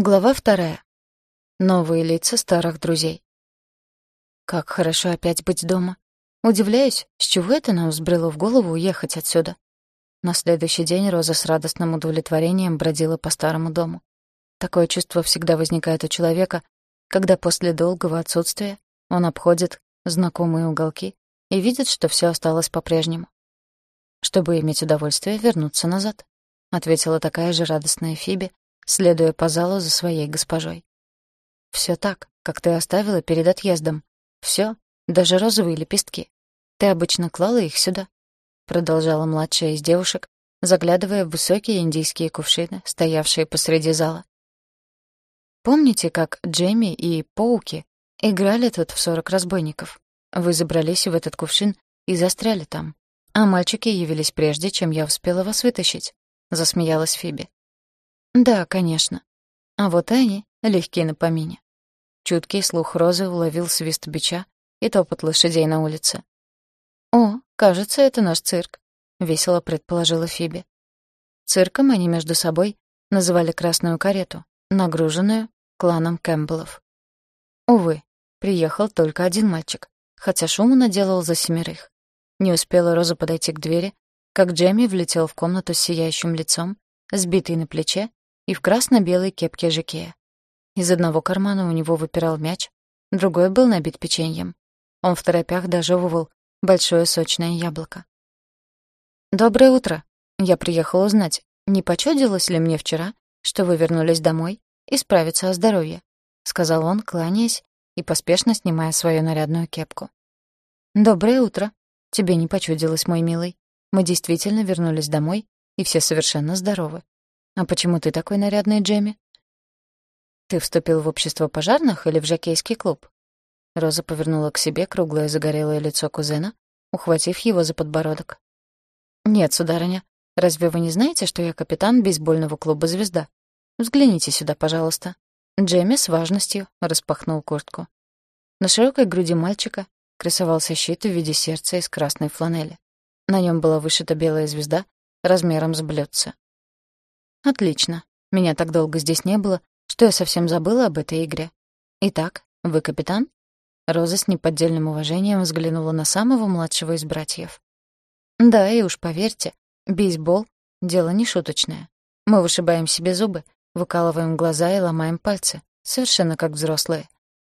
Глава вторая. Новые лица старых друзей. Как хорошо опять быть дома. Удивляюсь, с чего это нам взбрело в голову уехать отсюда. На следующий день Роза с радостным удовлетворением бродила по старому дому. Такое чувство всегда возникает у человека, когда после долгого отсутствия он обходит знакомые уголки и видит, что все осталось по-прежнему. «Чтобы иметь удовольствие вернуться назад», — ответила такая же радостная Фиби, следуя по залу за своей госпожой. Все так, как ты оставила перед отъездом. Все, даже розовые лепестки. Ты обычно клала их сюда», — продолжала младшая из девушек, заглядывая в высокие индийские кувшины, стоявшие посреди зала. «Помните, как Джейми и Поуки играли тут в сорок разбойников? Вы забрались в этот кувшин и застряли там, а мальчики явились прежде, чем я успела вас вытащить», — засмеялась Фиби. Да, конечно. А вот они легкие на помине. Чуткий слух Розы уловил свист бича и топот лошадей на улице. «О, кажется, это наш цирк», — весело предположила Фиби. Цирком они между собой называли красную карету, нагруженную кланом Кэмпбеллов. Увы, приехал только один мальчик, хотя шуму наделал за семерых. Не успела Роза подойти к двери, как Джемми влетел в комнату с сияющим лицом, сбитый на плече и в красно-белой кепке жакея. Из одного кармана у него выпирал мяч, другой был набит печеньем. Он в торопях дожевывал большое сочное яблоко. «Доброе утро. Я приехал узнать, не почудилось ли мне вчера, что вы вернулись домой и справиться о здоровье?» — сказал он, кланяясь и поспешно снимая свою нарядную кепку. «Доброе утро. Тебе не почудилось, мой милый. Мы действительно вернулись домой, и все совершенно здоровы. «А почему ты такой нарядный, Джемми?» «Ты вступил в общество пожарных или в жокейский клуб?» Роза повернула к себе круглое загорелое лицо кузена, ухватив его за подбородок. «Нет, сударыня, разве вы не знаете, что я капитан бейсбольного клуба «Звезда»? Взгляните сюда, пожалуйста». Джемми с важностью распахнул куртку. На широкой груди мальчика красовался щит в виде сердца из красной фланели. На нем была вышита белая звезда размером с блюдце. Отлично. Меня так долго здесь не было, что я совсем забыла об этой игре. Итак, вы капитан? Роза с неподдельным уважением взглянула на самого младшего из братьев. Да, и уж поверьте, бейсбол — дело не шуточное. Мы вышибаем себе зубы, выкалываем глаза и ломаем пальцы, совершенно как взрослые.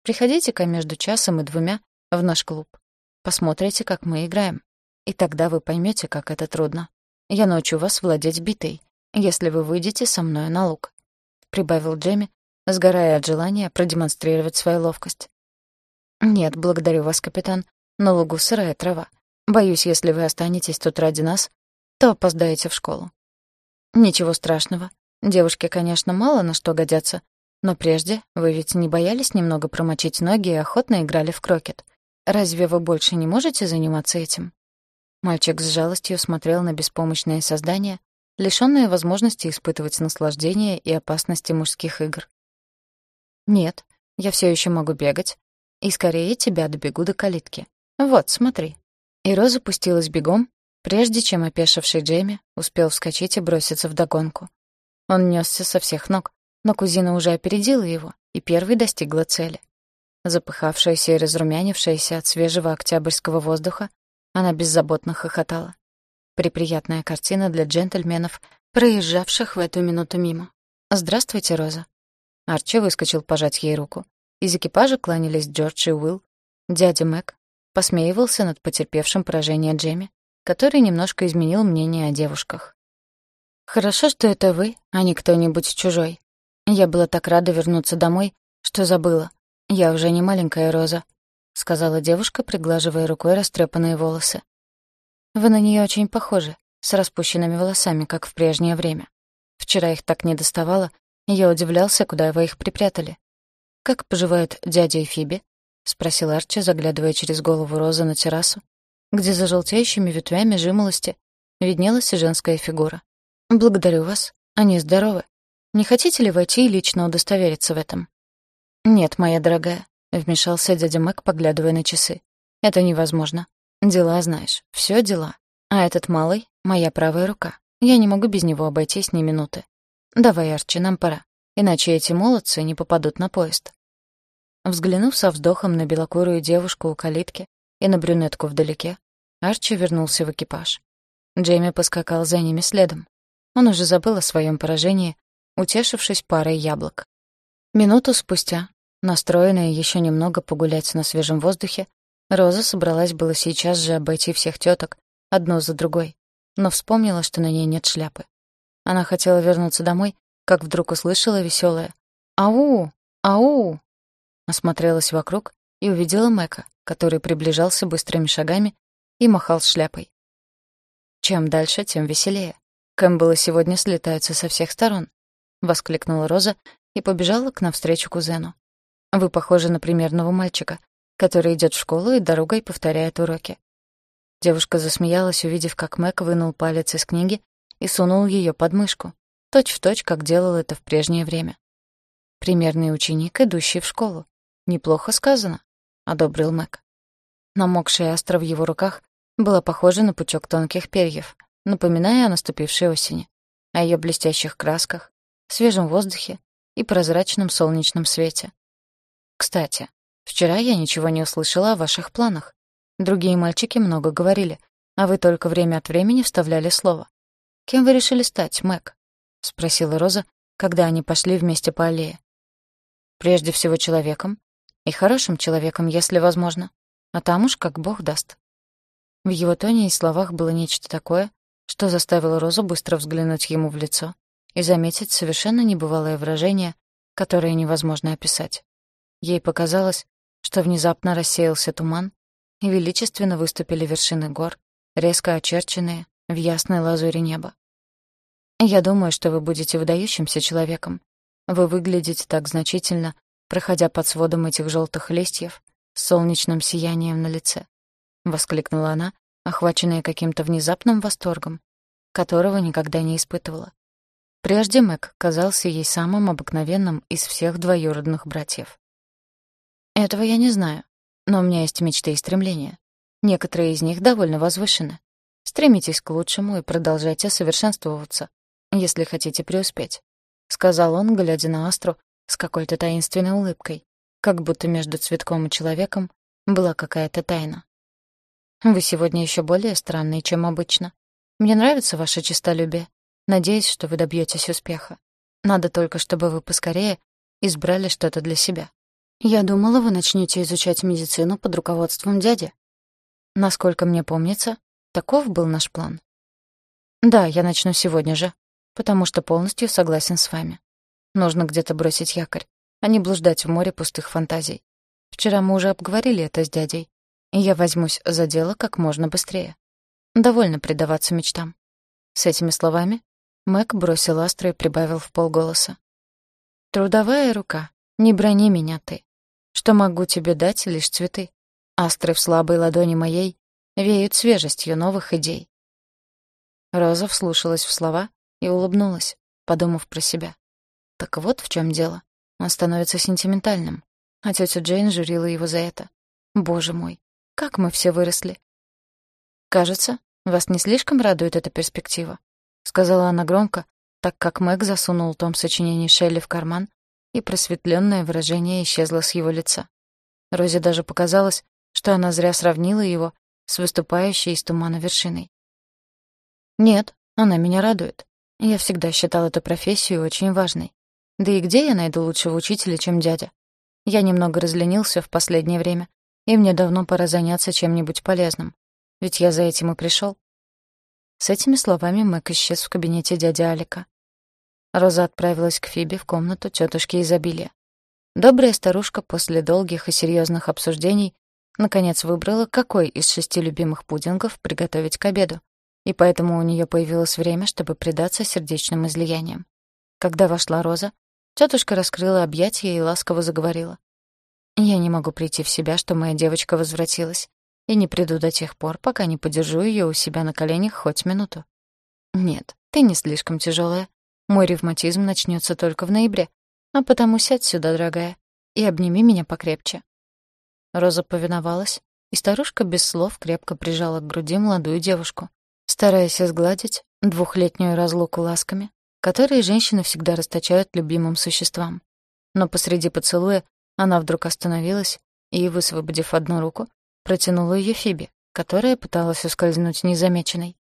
Приходите-ка между часом и двумя в наш клуб. Посмотрите, как мы играем. И тогда вы поймете, как это трудно. Я научу вас владеть битой, если вы выйдете со мной на луг», — прибавил Джемми, сгорая от желания продемонстрировать свою ловкость. «Нет, благодарю вас, капитан. На лугу сырая трава. Боюсь, если вы останетесь тут ради нас, то опоздаете в школу». «Ничего страшного. Девушки, конечно, мало на что годятся, но прежде вы ведь не боялись немного промочить ноги и охотно играли в крокет. Разве вы больше не можете заниматься этим?» Мальчик с жалостью смотрел на беспомощное создание, лишённая возможности испытывать наслаждение и опасности мужских игр. «Нет, я все еще могу бегать. И скорее тебя добегу до калитки. Вот, смотри». И Роза пустилась бегом, прежде чем опешивший Джейми успел вскочить и броситься в догонку. Он нёсся со всех ног, но кузина уже опередила его и первой достигла цели. Запыхавшаяся и разрумянившаяся от свежего октябрьского воздуха, она беззаботно хохотала. Приприятная картина для джентльменов, проезжавших в эту минуту мимо. «Здравствуйте, Роза». Арчи выскочил пожать ей руку. Из экипажа кланялись Джордж и Уилл. Дядя Мэг посмеивался над потерпевшим поражение Джемми, который немножко изменил мнение о девушках. «Хорошо, что это вы, а не кто-нибудь чужой. Я была так рада вернуться домой, что забыла. Я уже не маленькая Роза», — сказала девушка, приглаживая рукой растрепанные волосы. Вы на нее очень похожи, с распущенными волосами, как в прежнее время. Вчера их так не доставало, я удивлялся, куда вы их припрятали. «Как поживают дядя и Фиби?» — спросил Арчи, заглядывая через голову Розы на террасу, где за желтеющими ветвями жимолости виднелась женская фигура. «Благодарю вас. Они здоровы. Не хотите ли войти и лично удостовериться в этом?» «Нет, моя дорогая», — вмешался дядя Мэг, поглядывая на часы. «Это невозможно. Дела, знаешь, все дела. А этот малый — моя правая рука. Я не могу без него обойтись ни минуты. Давай, Арчи, нам пора. иначе эти молодцы не попадут на поезд. Взглянув со вздохом на белокурую девушку у калитки и на брюнетку вдалеке, Арчи вернулся в экипаж. Джейми поскакал за ними следом. Он уже забыл о своем поражении, утешившись парой яблок. Минуту спустя, настроенная еще немного погулять на свежем воздухе, Роза собралась было сейчас же обойти всех теток, одну за другой, но вспомнила, что на ней нет шляпы. Она хотела вернуться домой, как вдруг услышала веселое «Ау! Ау!». Осмотрелась вокруг и увидела Мэка, который приближался быстрыми шагами и махал шляпой. Чем дальше, тем веселее. Кэмпбеллы сегодня слетаются со всех сторон, — воскликнула Роза и побежала к навстречу кузену. «Вы похожи на примерного мальчика, который идет в школу и дорогой повторяет уроки». Девушка засмеялась, увидев, как Мэг вынул палец из книги и сунул ее под мышку, точь-в-точь, как делал это в прежнее время. «Примерный ученик, идущий в школу. Неплохо сказано», — одобрил Мэг. Намокшая астра в его руках была похожа на пучок тонких перьев, напоминая о наступившей осени, о ее блестящих красках, свежем воздухе и прозрачном солнечном свете. Кстати, вчера я ничего не услышала о ваших планах. Другие мальчики много говорили, а вы только время от времени вставляли слово. «Кем вы решили стать, Мэг?» — спросила Роза, когда они пошли вместе по аллее. «Прежде всего человеком, и хорошим человеком, если возможно, а там уж как Бог даст». В его тоне и словах было нечто такое, что заставило Розу быстро взглянуть ему в лицо и заметить совершенно небывалое выражение, которое невозможно описать. Ей показалось, что внезапно рассеялся туман, и величественно выступили вершины гор, резко очерченные в ясной лазуре неба. «Я думаю, что вы будете выдающимся человеком. Вы выглядите так значительно, проходя под сводом этих желтых листьев с солнечным сиянием на лице. — воскликнула она, охваченная каким-то внезапным восторгом, которого никогда не испытывала. Прежде Мэг казался ей самым обыкновенным из всех двоюродных братьев. «Этого я не знаю, но у меня есть мечты и стремления. Некоторые из них довольно возвышены. Стремитесь к лучшему и продолжайте совершенствоваться, если хотите преуспеть», — сказал он, глядя на Астру с какой-то таинственной улыбкой, как будто между цветком и человеком была какая-то тайна. Вы сегодня еще более странный, чем обычно. Мне нравится ваше честолюбие. Надеюсь, что вы добьетесь успеха. Надо только, чтобы вы поскорее избрали что-то для себя. Я думала, вы начнете изучать медицину под руководством дяди. Насколько мне помнится, таков был наш план. Да, я начну сегодня же, потому что полностью согласен с вами. Нужно где-то бросить якорь, а не блуждать в море пустых фантазий. Вчера мы уже обговорили это с дядей, я возьмусь за дело как можно быстрее. Довольно предаваться мечтам. С этими словами Мэг бросил Астру и прибавил в полголоса. «Трудовая рука, не брони меня ты. Что могу тебе дать, лишь цветы. Астры в слабой ладони моей веют свежестью новых идей». Роза вслушалась в слова и улыбнулась, подумав про себя. Так вот в чем дело. Он становится сентиментальным, а тетя Джейн журила его за это. Боже мой, как мы все выросли. Кажется, вас не слишком радует эта перспектива, сказала она громко, так как Мэг засунул том сочинений Шелли в карман, и просветленное выражение исчезло с его лица. Розе даже показалось, что она зря сравнила его с выступающей из тумана вершиной. Нет, она меня радует. Я всегда считал эту профессию очень важной. Да и где я найду лучшего учителя, чем дядя? Я немного разленился в последнее время и мне давно пора заняться чем-нибудь полезным. Ведь я за этим и пришел. С этими словами Мэг исчез в кабинете дяди Алика. Роза отправилась к Фибе в комнату тетушки изобилия. Добрая старушка после долгих и серьезных обсуждений наконец выбрала, какой из шести любимых пудингов приготовить к обеду, и поэтому у нее появилось время, чтобы предаться сердечным излияниям. Когда вошла Роза, тетушка раскрыла объятия и ласково заговорила. Я не могу прийти в себя, что моя девочка возвратилась, и не приду до тех пор, пока не подержу ее у себя на коленях хоть минуту. Нет, ты не слишком тяжелая. Мой ревматизм начнется только в ноябре, а потому сядь сюда, дорогая, и обними меня покрепче. Роза повиновалась, и старушка без слов крепко прижала к груди молодую девушку, стараясь сгладить двухлетнюю разлуку ласками, которые женщины всегда расточают любимым существам. Но посреди поцелуя она вдруг остановилась и, высвободив одну руку, протянула ее Фиби, которая пыталась ускользнуть незамеченной.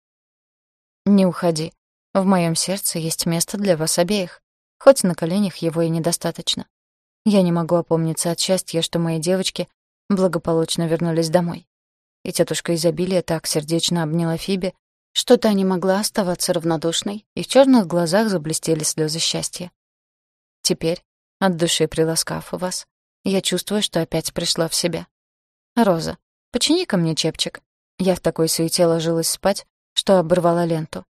«Не уходи. В моем сердце есть место для вас обеих, хоть на коленях его и недостаточно. Я не могу опомниться от счастья, что мои девочки благополучно вернулись домой. И тетушка изобилия так сердечно обняла Фиби, что та не могла оставаться равнодушной, и в черных глазах заблестели слезы счастья. Теперь, от души приласкав вас, я чувствую, что опять пришла в себя. «Роза, почини ко мне чепчик». Я в такой суете ложилась спать, что оборвала ленту.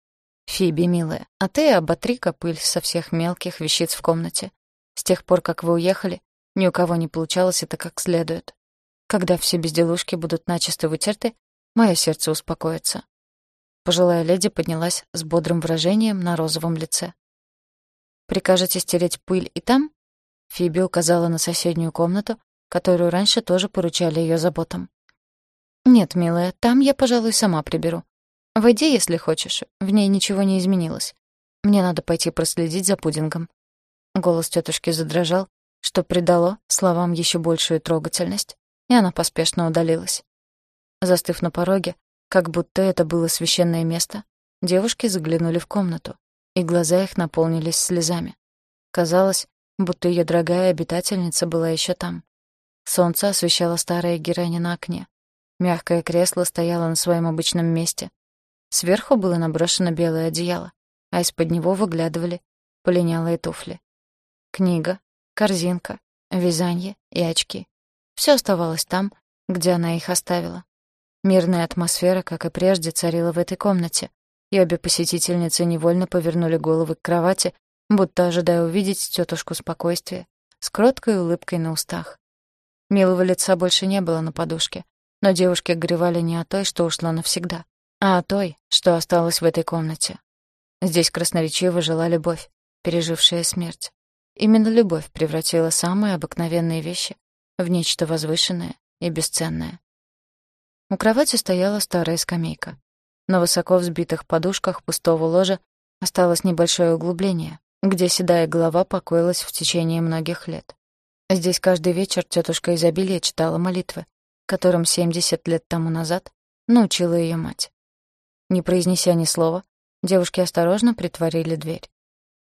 «Фиби, милая, а ты оботри-ка пыль со всех мелких вещиц в комнате. С тех пор, как вы уехали, ни у кого не получалось это как следует. Когда все безделушки будут начисто вытерты, мое сердце успокоится. Пожилая леди поднялась с бодрым выражением на розовом лице. «Прикажете стереть пыль и там?» Фиби указала на соседнюю комнату, которую раньше тоже поручали ее заботам. «Нет, милая, там я, пожалуй, сама приберу. Войди, если хочешь, в ней ничего не изменилось. Мне надо пойти проследить за пудингом». Голос тетушки задрожал, что придало словам еще большую трогательность, и она поспешно удалилась. Застыв на пороге, как будто это было священное место, девушки заглянули в комнату, и глаза их наполнились слезами. Казалось, будто ее дорогая обитательница была еще там. Солнце освещало старое геранье на окне. Мягкое кресло стояло на своем обычном месте. Сверху было наброшено белое одеяло, а из-под него выглядывали полинялые туфли. Книга, корзинка, вязание и очки. Все оставалось там, где она их оставила. Мирная атмосфера, как и прежде, царила в этой комнате, и обе посетительницы невольно повернули головы к кровати, будто ожидая увидеть тетушку спокойствия, с кроткой улыбкой на устах. Милого лица больше не было на подушке, но девушки горевали не о той, что ушла навсегда, а о той, что осталась в этой комнате. Здесь красноречиво жила любовь, пережившая смерть. Именно любовь превратила самые обыкновенные вещи в нечто возвышенное и бесценное. У кровати стояла старая скамейка. На высоко взбитых подушках пустого ложа осталось небольшое углубление, где седая голова покоилась в течение многих лет. Здесь каждый вечер тетушка изобилия читала молитвы, которым 70 лет тому назад научила ее мать. Не произнеся ни слова, девушки осторожно притворили дверь.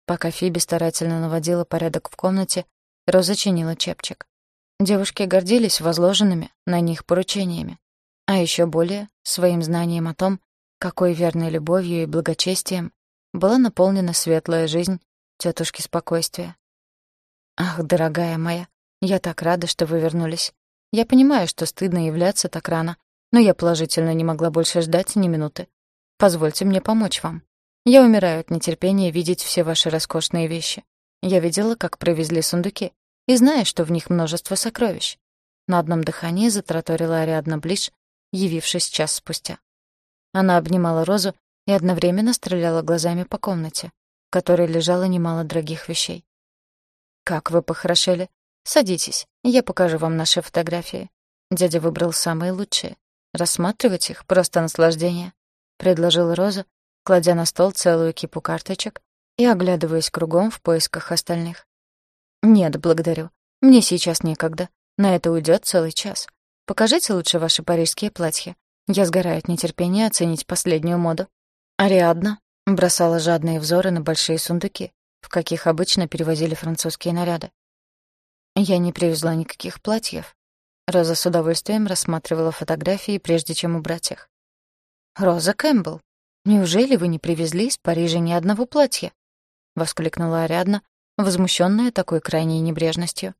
Пока Фиби старательно наводила порядок в комнате, Роза чинила чепчик. Девушки гордились возложенными на них поручениями, а еще более своим знанием о том, какой верной любовью и благочестием была наполнена светлая жизнь тетушки спокойствия. «Ах, дорогая моя, я так рада, что вы вернулись. Я понимаю, что стыдно являться так рано, но я положительно не могла больше ждать ни минуты. Позвольте мне помочь вам. Я умираю от нетерпения видеть все ваши роскошные вещи. Я видела, как провезли сундуки, и знаю, что в них множество сокровищ». На одном дыхании затраторила Ариадна Блиш, явившись час спустя. Она обнимала Розу и одновременно стреляла глазами по комнате, в которой лежало немало дорогих вещей. «Как вы похорошели! Садитесь, я покажу вам наши фотографии. Дядя выбрал самые лучшие. Рассматривать их — просто наслаждение», — предложила Роза, кладя на стол целую кипу карточек и оглядываясь кругом в поисках остальных. «Нет, благодарю. Мне сейчас некогда. На это уйдет целый час. Покажите лучше ваши парижские платья. Я сгораю от нетерпения оценить последнюю моду. Ариадна бросала жадные взоры на большие сундуки, в каких обычно перевозили французские наряды. Я не привезла никаких платьев. Роза с удовольствием рассматривала фотографии, прежде чем убрать их. «Роза Кэмпбелл, неужели вы не привезли из Парижа ни одного платья?» — воскликнула Ариадна, возмущенная такой крайней небрежностью.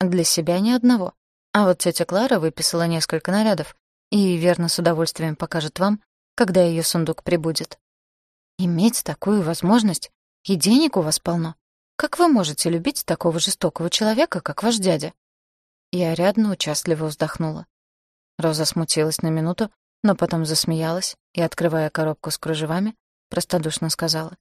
«Для себя ни одного. А вот тетя Клара выписала несколько нарядов и верно с удовольствием покажет вам, когда ее сундук прибудет. Иметь такую возможность, и денег у вас полно. Как вы можете любить такого жестокого человека, как ваш дядя? И Ариадна участливо вздохнула. Роза смутилась на минуту, но потом засмеялась и, открывая коробку с кружевами, простодушно сказала.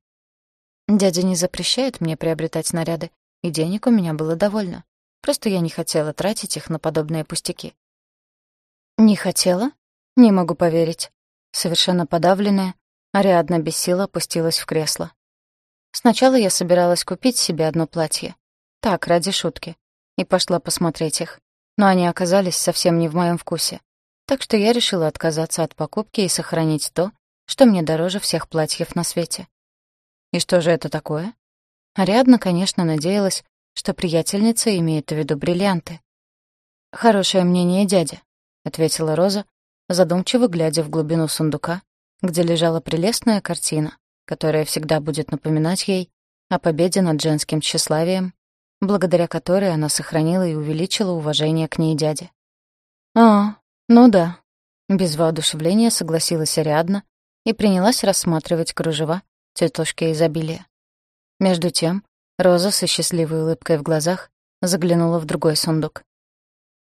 «Дядя не запрещает мне приобретать наряды, и денег у меня было довольно. Просто я не хотела тратить их на подобные пустяки. «Не хотела? Не могу поверить». Совершенно подавленная, Ариадна без сил опустилась в кресло. Сначала я собиралась купить себе одно платье. Так, ради шутки. И пошла посмотреть их. Но они оказались совсем не в моем вкусе. Так что я решила отказаться от покупки и сохранить то, что мне дороже всех платьев на свете. И что же это такое? Ариадна, конечно, надеялась, что приятельница имеет в виду бриллианты. «Хорошее мнение дядя», — ответила Роза, задумчиво глядя в глубину сундука, где лежала прелестная картина, которая всегда будет напоминать ей о победе над женским тщеславием, благодаря которой она сохранила и увеличила уважение к ней дяде. «А, ну да», — без воодушевления согласилась Ариадна и принялась рассматривать кружева тетушки изобилия. Между тем, Роза со счастливой улыбкой в глазах заглянула в другой сундук.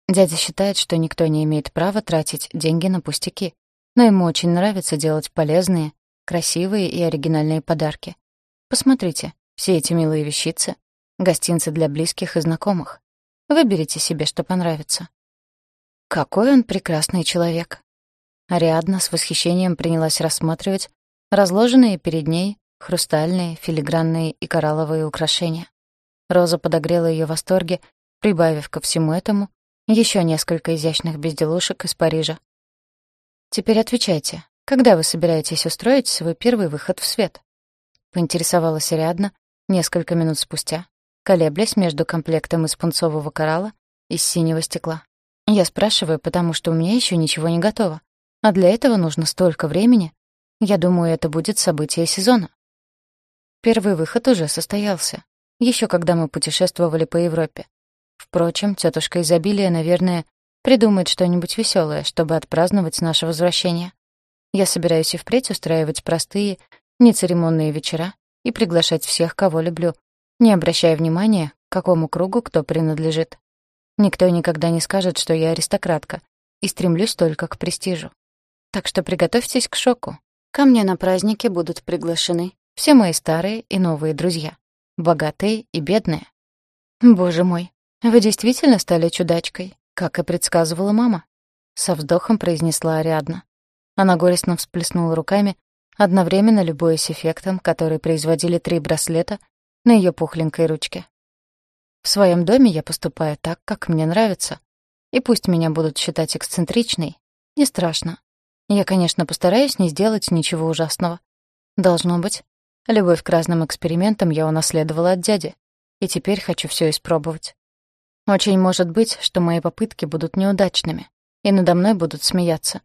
Дядя считает, что никто не имеет права тратить деньги на пустяки, но ему очень нравится делать полезные, красивые и оригинальные подарки. Посмотрите, все эти милые вещицы, гостинцы для близких и знакомых. Выберите себе, что понравится. Какой он прекрасный человек. Ариадна с восхищением принялась рассматривать разложенные перед ней хрустальные, филигранные и коралловые украшения. Роза подогрела ее восторге, прибавив ко всему этому еще несколько изящных безделушек из Парижа. «Теперь отвечайте, когда вы собираетесь устроить свой первый выход в свет?» — поинтересовалась Ариадна несколько минут спустя, колеблясь между комплектом из пунцового коралла и синего стекла. «Я спрашиваю, потому что у меня еще ничего не готово, а для этого нужно столько времени. Я думаю, это будет событие сезона». Первый выход уже состоялся, еще когда мы путешествовали по Европе. Впрочем, тетушка изобилия, наверное, придумает что-нибудь веселое, чтобы отпраздновать наше возвращение. Я собираюсь и впредь устраивать простые, нецеремонные вечера и приглашать всех, кого люблю, не обращая внимания, к какому кругу кто принадлежит. Никто никогда не скажет, что я аристократка, и стремлюсь только к престижу. Так что приготовьтесь к шоку. Ко мне на празднике будут приглашены все мои старые и новые друзья, богатые и бедные. Боже мой, вы действительно стали чудачкой, как и предсказывала мама, со вздохом произнесла Ариадна. Она горестно всплеснула руками, одновременно любуясь эффектом, который производили три браслета на ее пухленькой ручке. В своем доме я поступаю так, как мне нравится. И пусть меня будут считать эксцентричной, не страшно. Я, конечно, постараюсь не сделать ничего ужасного. Должно быть, любовь к разным экспериментам я унаследовала от дяди, и теперь хочу все испробовать. Очень может быть, что мои попытки будут неудачными, и надо мной будут смеяться,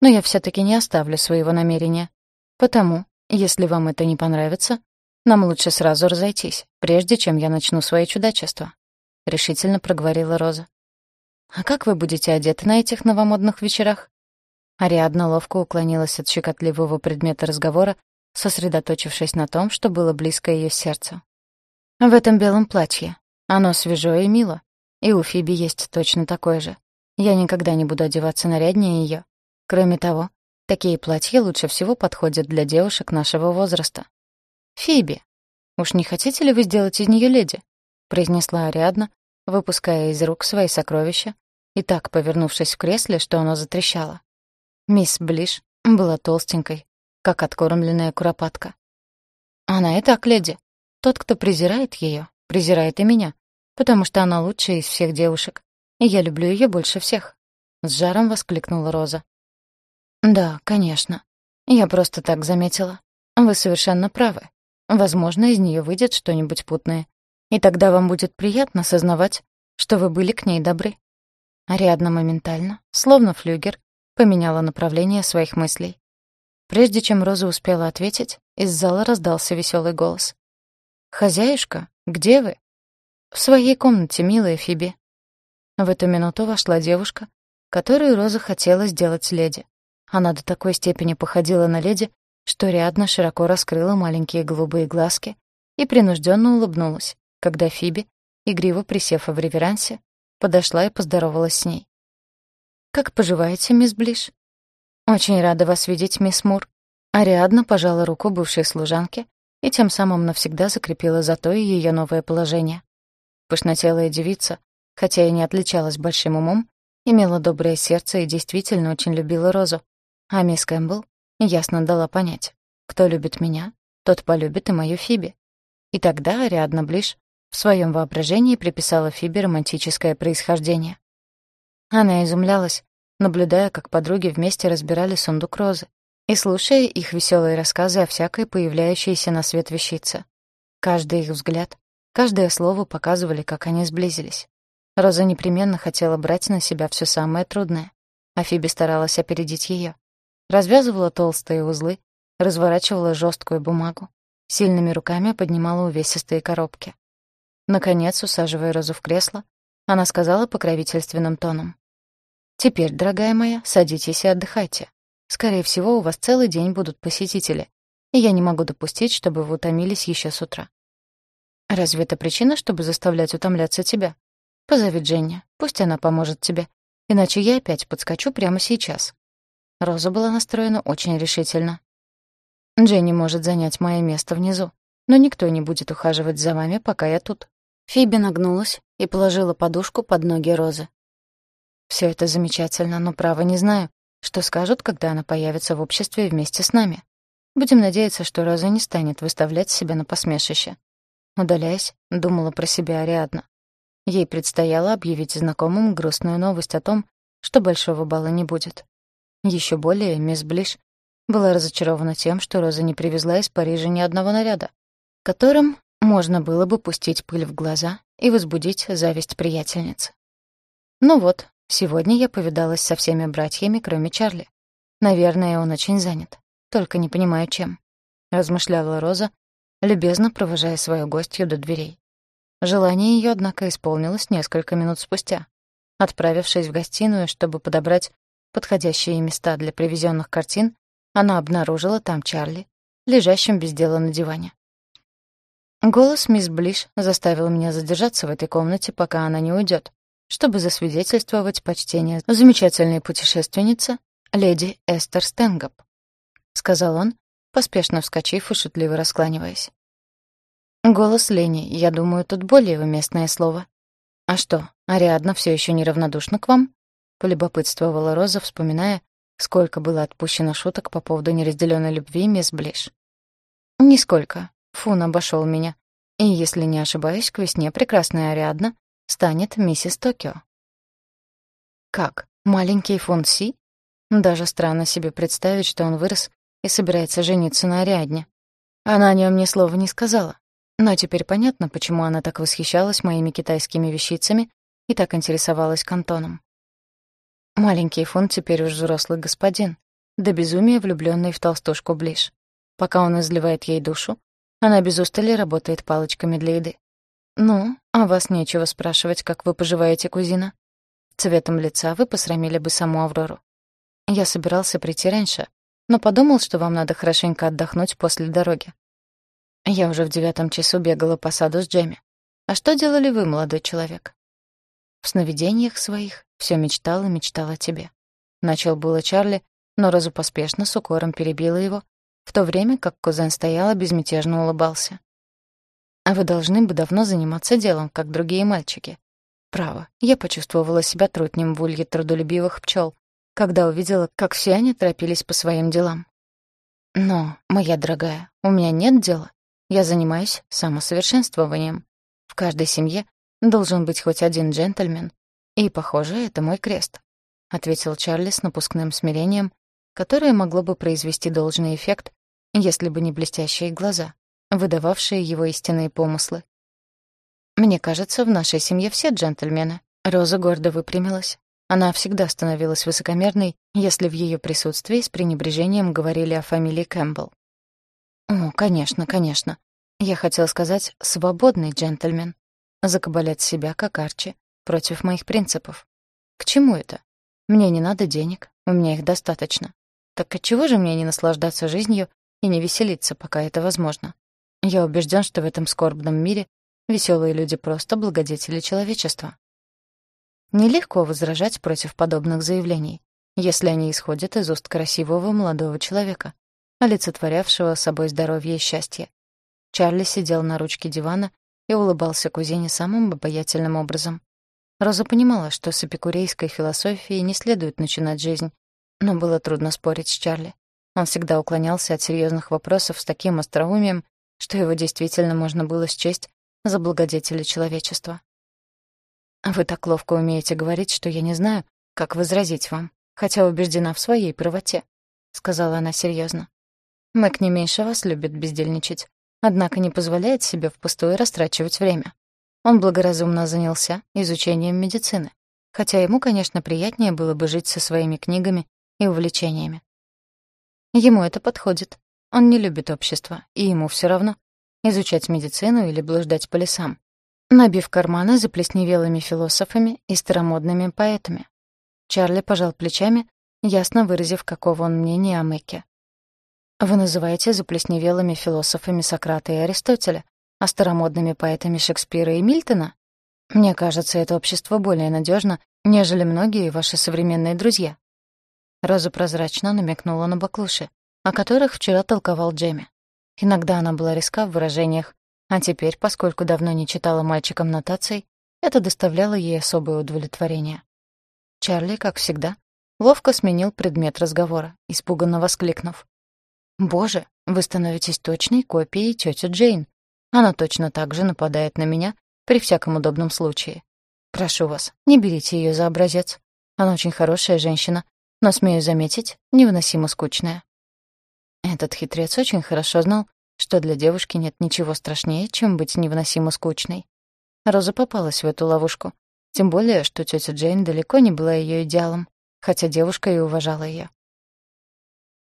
но я все таки не оставлю своего намерения. Потому, если вам это не понравится, нам лучше сразу разойтись, прежде чем я начну свои чудачества», — решительно проговорила Роза. «А как вы будете одеты на этих новомодных вечерах?» Ариадна ловко уклонилась от щекотливого предмета разговора, сосредоточившись на том, что было близко ее сердцу. «В этом белом платье. Оно свежо и мило. И у Фиби есть точно такое же. Я никогда не буду одеваться наряднее ее. Кроме того, такие платья лучше всего подходят для девушек нашего возраста. «Фиби, уж не хотите ли вы сделать из нее леди?» — произнесла Ариадна, выпуская из рук свои сокровища и так повернувшись в кресле, что оно затрещало. Мисс Блиш была толстенькой, как откормленная куропатка. Она и так леди. Тот, кто презирает ее, презирает и меня, потому что она лучшая из всех девушек, и я люблю ее больше всех. С жаром воскликнула Роза. «Да, конечно. Я просто так заметила. Вы совершенно правы. Возможно, из нее выйдет что-нибудь путное. И тогда вам будет приятно сознавать, что вы были к ней добры». Ариадна моментально, словно флюгер, поменяла направление своих мыслей. Прежде чем Роза успела ответить, из зала раздался веселый голос. «Хозяюшка, где вы?» «В своей комнате, милая Фиби». В эту минуту вошла девушка, которую Роза хотела сделать леди. Она до такой степени походила на леди, что рядно широко раскрыла маленькие голубые глазки и принужденно улыбнулась, когда Фиби, игриво присев в реверансе, подошла и поздоровалась с ней. «Как поживаете, мисс Блиш?» «Очень рада вас видеть, мисс Мур». Ариадна пожала руку бывшей служанке и тем самым навсегда закрепила за то ее новое положение. Пышнотелая девица, хотя и не отличалась большим умом, имела доброе сердце и действительно очень любила Розу, а мисс Кэмпбелл ясно дала понять, кто любит меня, тот полюбит и мою Фиби. И тогда Ариадна Блиш в своем воображении приписала Фибе романтическое происхождение. Она изумлялась, наблюдая, как подруги вместе разбирали сундук розы и слушая их веселые рассказы о всякой появляющейся на свет вещице. Каждый их взгляд, каждое слово показывали, как они сблизились. Роза непременно хотела брать на себя все самое трудное, а Фиби старалась опередить ее. Развязывала толстые узлы, разворачивала жесткую бумагу, сильными руками поднимала увесистые коробки. Наконец, усаживая Розу в кресло, она сказала покровительственным тоном. «Теперь, дорогая моя, садитесь и отдыхайте. Скорее всего, у вас целый день будут посетители, и я не могу допустить, чтобы вы утомились еще с утра. Разве это причина, чтобы заставлять утомляться тебя? Позови Дженни, пусть она поможет тебе, иначе я опять подскочу прямо сейчас». Роза была настроена очень решительно. «Дженни может занять мое место внизу, но никто не будет ухаживать за вами, пока я тут. Фиби нагнулась и положила подушку под ноги Розы. Все это замечательно, но право не знаю, что скажут, когда она появится в обществе вместе с нами. Будем надеяться, что Роза не станет выставлять себя на посмешище. Удаляясь, думала про себя Ариадна. Ей предстояло объявить знакомым грустную новость о том, что большого бала не будет. Еще более мисс Блиш была разочарована тем, что Роза не привезла из Парижа ни одного наряда, которым можно было бы пустить пыль в глаза и возбудить зависть приятельницы. Ну вот, сегодня я повидалась со всеми братьями, кроме Чарли. Наверное, он очень занят. Только не понимаю, чем. Размышляла Роза, любезно провожая свою гостью до дверей. Желание ее, однако, исполнилось несколько минут спустя. Отправившись в гостиную, чтобы подобрать подходящие места для привезенных картин, она обнаружила там Чарли, лежащим без дела на диване. Голос мисс Блиш заставил меня задержаться в этой комнате, пока она не уйдет, чтобы засвидетельствовать почтение замечательной путешественнице, леди Эстер Стенгоп, — сказал он, поспешно вскочив и шутливо раскланиваясь. Голос Лени, я думаю, тут более уместное слово. А что, Ариадна все еще неравнодушна к вам? Полюбопытствовала Роза, вспоминая, сколько было отпущено шуток по поводу неразделенной любви мисс Блиш. Нисколько, Фун обошел меня. И, если не ошибаюсь, к весне прекрасная Ариадна станет миссис Токио. Как? Маленький Фун Си? Даже странно себе представить, что он вырос и собирается жениться на Ариадне. Она о нем ни слова не сказала. Но теперь понятно, почему она так восхищалась моими китайскими вещицами и так интересовалась кантоном. Маленький Фун теперь уж взрослый господин, до безумия влюбленный в толстушку Блиш. Пока он изливает ей душу, она без устали работает палочками для еды. «Ну, а вас нечего спрашивать, как вы поживаете, кузина?» Цветом лица вы посрамили бы саму Аврору. Я собирался прийти раньше, но подумал, что вам надо хорошенько отдохнуть после дороги. Я уже в девятом часу бегала по саду с Джемми. А что делали вы, молодой человек? В сновидениях своих все мечтал и мечтал о тебе. Начал было Чарли, но Розу поспешно с укором перебила его в то время как кузен стоял и безмятежно улыбался. «А вы должны бы давно заниматься делом, как другие мальчики. Право, я почувствовала себя трутнем в улье трудолюбивых пчел, когда увидела, как все они торопились по своим делам. Но, моя дорогая, у меня нет дела. Я занимаюсь самосовершенствованием. В каждой семье должен быть хоть один джентльмен, и, похоже, это мой крест», — ответил Чарли с напускным смирением, которое могло бы произвести должный эффект, если бы не блестящие глаза, выдававшие его истинные помыслы. «Мне кажется, в нашей семье все джентльмены». Роза гордо выпрямилась. Она всегда становилась высокомерной, если в ее присутствии с пренебрежением говорили о фамилии Кэмпбелл. «О, конечно, конечно. Я хотел сказать «свободный джентльмен». Закабалять себя, как Арчи, против моих принципов. К чему это? Мне не надо денег, у меня их достаточно. Так отчего же мне не наслаждаться жизнью и не веселиться, пока это возможно? Я убежден, что в этом скорбном мире веселые люди просто благодетели человечества. Нелегко возражать против подобных заявлений, если они исходят из уст красивого молодого человека, олицетворявшего собой здоровье и счастье. Чарли сидел на ручке дивана и улыбался кузине самым обаятельным образом. Роза понимала, что с эпикурейской философией не следует начинать жизнь, но было трудно спорить с Чарли. Он всегда уклонялся от серьезных вопросов с таким остроумием, что его действительно можно было счесть за благодетеля человечества. «Вы так ловко умеете говорить, что я не знаю, как возразить вам, хотя убеждена в своей правоте», — сказала она серьезно. «Мэг не меньше вас любит бездельничать, однако не позволяет себе впустую растрачивать время. Он благоразумно занялся изучением медицины, хотя ему, конечно, приятнее было бы жить со своими книгами и увлечениями. Ему это подходит. Он не любит общество, и ему все равно изучать медицину или блуждать по лесам, набив карманы заплесневелыми философами и старомодными поэтами. Чарли пожал плечами, ясно выразив, какого он мнения о Мэке. «Вы называете заплесневелыми философами Сократа и Аристотеля, а старомодными поэтами Шекспира и Мильтона? Мне кажется, это общество более надежно, нежели многие ваши современные друзья». Роза прозрачно намекнула на баклуши, о которых вчера толковал Джемми. Иногда она была резка в выражениях, а теперь, поскольку давно не читала мальчикам нотаций, это доставляло ей особое удовлетворение. Чарли, как всегда, ловко сменил предмет разговора, испуганно воскликнув. «Боже, вы становитесь точной копией тети Джейн. Она точно так же нападает на меня при всяком удобном случае. Прошу вас, не берите ее за образец. Она очень хорошая женщина, но, смею заметить, невыносимо скучная». Этот хитрец очень хорошо знал, что для девушки нет ничего страшнее, чем быть невыносимо скучной. Роза попалась в эту ловушку. Тем более, что тетя Джейн далеко не была ее идеалом, хотя девушка и уважала ее.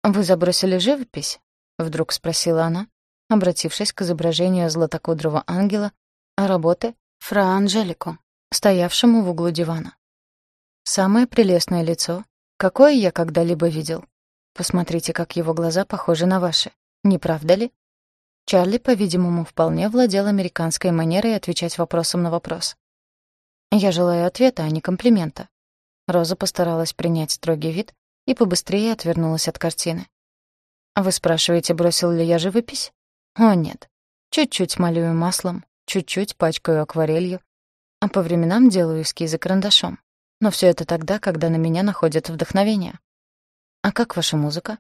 «Вы забросили живопись?» — вдруг спросила она, обратившись к изображению златокудрого ангела, а работы Фра Анжелику, стоявшему в углу дивана. Самое прелестное лицо, какое я когда-либо видел. Посмотрите, как его глаза похожи на ваши. Не правда ли? Чарли, по-видимому, вполне владел американской манерой отвечать вопросом на вопрос. «Я желаю ответа, а не комплимента». Роза постаралась принять строгий вид и побыстрее отвернулась от картины. «Вы спрашиваете, бросил ли я живопись?» «О, нет. Чуть-чуть малюю маслом, чуть-чуть пачкаю акварелью, а по временам делаю эскизы карандашом. Но все это тогда, когда на меня находит вдохновение. А как ваша музыка?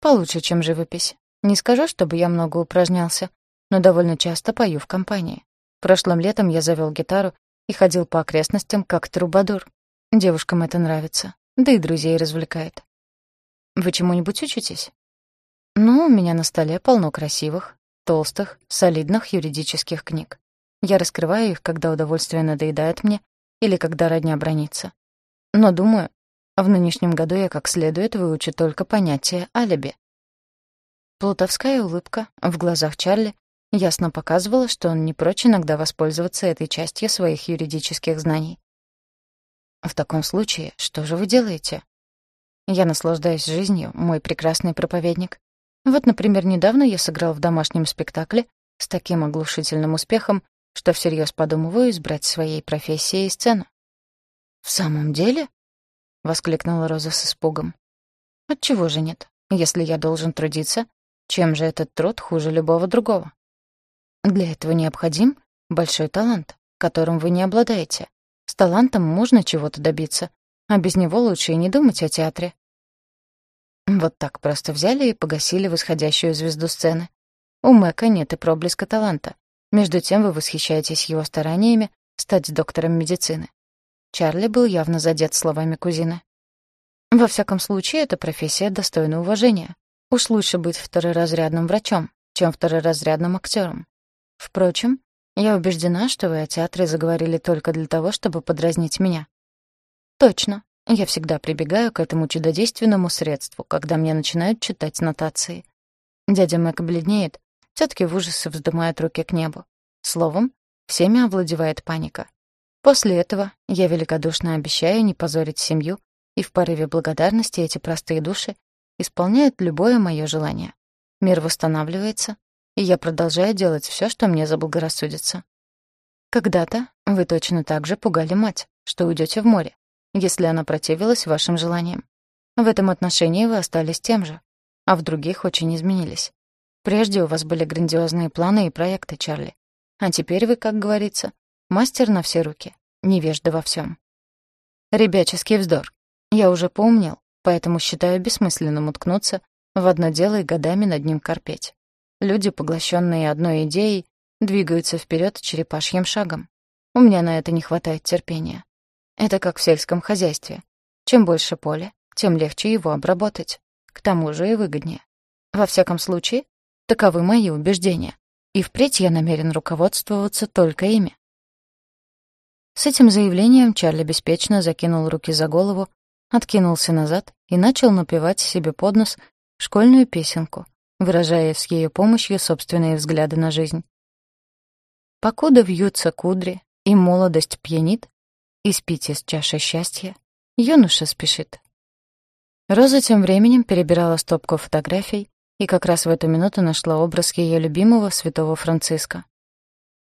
Получше, чем живопись. Не скажу, чтобы я много упражнялся, но довольно часто пою в компании. Прошлым летом я завел гитару и ходил по окрестностям как трубадур. Девушкам это нравится, да и друзей развлекает. Вы чему-нибудь учитесь? Ну, у меня на столе полно красивых, толстых, солидных юридических книг. Я раскрываю их, когда удовольствие надоедает мне или когда родня бронится. Но думаю, в нынешнем году я как следует выучу только понятие алиби. Плутовская улыбка в глазах Чарли ясно показывала, что он не прочь иногда воспользоваться этой частью своих юридических знаний. «В таком случае, что же вы делаете?» «Я наслаждаюсь жизнью, мой прекрасный проповедник. Вот, например, недавно я сыграл в домашнем спектакле с таким оглушительным успехом, что всерьез подумываю избрать своей профессией сцену». «В самом деле?» — воскликнула Роза с испугом. «Отчего же нет? Если я должен трудиться, чем же этот труд хуже любого другого? Для этого необходим большой талант, которым вы не обладаете. С талантом можно чего-то добиться, а без него лучше и не думать о театре. Вот так просто взяли и погасили восходящую звезду сцены. У Мэка нет и проблеска таланта. Между тем вы восхищаетесь его стараниями стать доктором медицины. Чарли был явно задет словами кузины. Во всяком случае, эта профессия достойна уважения. Уж лучше быть второразрядным врачом, чем второразрядным актером. Впрочем, я убеждена, что вы о театре заговорили только для того, чтобы подразнить меня. Точно. Я всегда прибегаю к этому чудодейственному средству, когда мне начинают читать нотации. Дядя Мэг бледнеет, тетки в ужасе вздымают руки к небу. Словом, всеми овладевает паника. После этого я великодушно обещаю не позорить семью, и в порыве благодарности эти простые души исполняют любое мое желание. Мир восстанавливается, и я продолжаю делать все, что мне заблагорассудится. Когда-то вы точно так же пугали мать, что уйдете в море, если она противилась вашим желаниям. В этом отношении вы остались тем же, а в других очень изменились. Прежде у вас были грандиозные планы и проекты, Чарли. А теперь вы, как говорится, мастер на все руки, невежда во всем. Ребяческий вздор. Я уже поумнел, поэтому считаю бессмысленным уткнуться в одно дело и годами над ним корпеть. Люди, поглощенные одной идеей, двигаются вперед черепашьим шагом. У меня на это не хватает терпения. Это как в сельском хозяйстве. Чем больше поля, тем легче его обработать. К тому же и выгоднее. Во всяком случае, таковы мои убеждения. И впредь я намерен руководствоваться только ими. С этим заявлением Чарли беспечно закинул руки за голову, откинулся назад и начал напевать себе под нос школьную песенку, выражая с ее помощью собственные взгляды на жизнь. Покуда вьются кудри, и молодость пьянит, и спите с чашей счастья, юноша спешит. Роза тем временем перебирала стопку фотографий и как раз в эту минуту нашла образ ее любимого святого Франциска.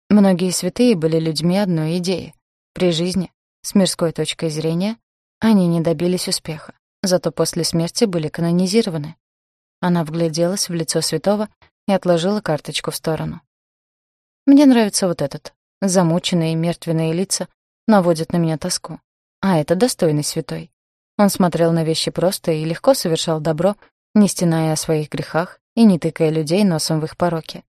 Многие святые были людьми одной идеи. При жизни, с мирской точкой зрения, они не добились успеха, зато после смерти были канонизированы. Она вгляделась в лицо святого и отложила карточку в сторону. Мне нравится вот этот. Замученные мертвенные лица наводят на меня тоску. А это достойный святой. Он смотрел на вещи просто и легко совершал добро, не стеная о своих грехах и не тыкая людей носом в их пороки.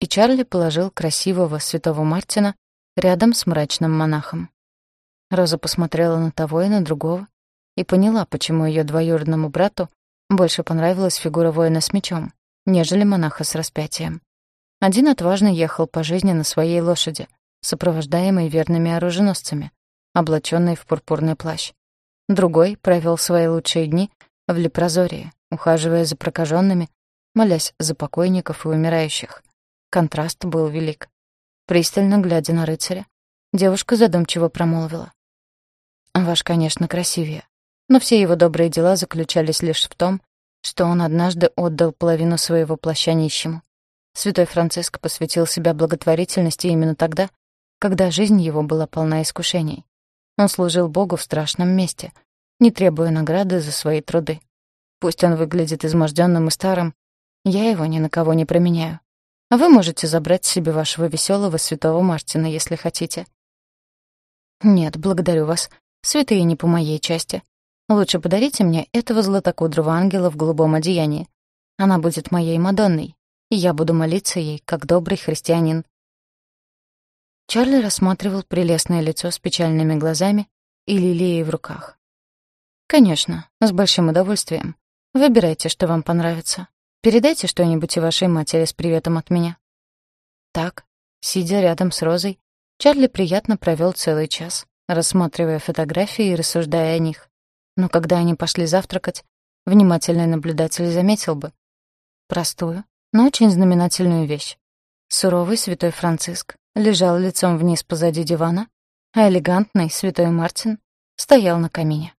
И Чарли положил красивого святого Мартина рядом с мрачным монахом. Роза посмотрела на того и на другого и поняла, почему ее двоюродному брату больше понравилась фигура воина с мечом, нежели монаха с распятием. Один отважно ехал по жизни на своей лошади, сопровождаемый верными оруженосцами, облаченный в пурпурный плащ. Другой провел свои лучшие дни в Лепрозории, ухаживая за прокаженными, молясь за покойников и умирающих. Контраст был велик. Пристально глядя на рыцаря, девушка задумчиво промолвила. Ваш, конечно, красивее. Но все его добрые дела заключались лишь в том, что он однажды отдал половину своего плаща нищему. Святой Франциск посвятил себя благотворительности именно тогда, когда жизнь его была полна искушений. Он служил Богу в страшном месте, не требуя награды за свои труды. Пусть он выглядит изможденным и старым, я его ни на кого не променяю. А вы можете забрать себе вашего веселого святого Мартина, если хотите. Нет, благодарю вас. Святые не по моей части. Лучше подарите мне этого златокудрого ангела в голубом одеянии. Она будет моей Мадонной, и я буду молиться ей, как добрый христианин. Чарли рассматривал прелестное лицо с печальными глазами и лилией в руках. «Конечно, с большим удовольствием. Выбирайте, что вам понравится. Передайте что-нибудь и вашей матери с приветом от меня». Так, сидя рядом с Розой, Чарли приятно провел целый час рассматривая фотографии и рассуждая о них. Но когда они пошли завтракать, внимательный наблюдатель заметил бы простую, но очень знаменательную вещь. Суровый святой Франциск лежал лицом вниз позади дивана, а элегантный святой Мартин стоял на камине.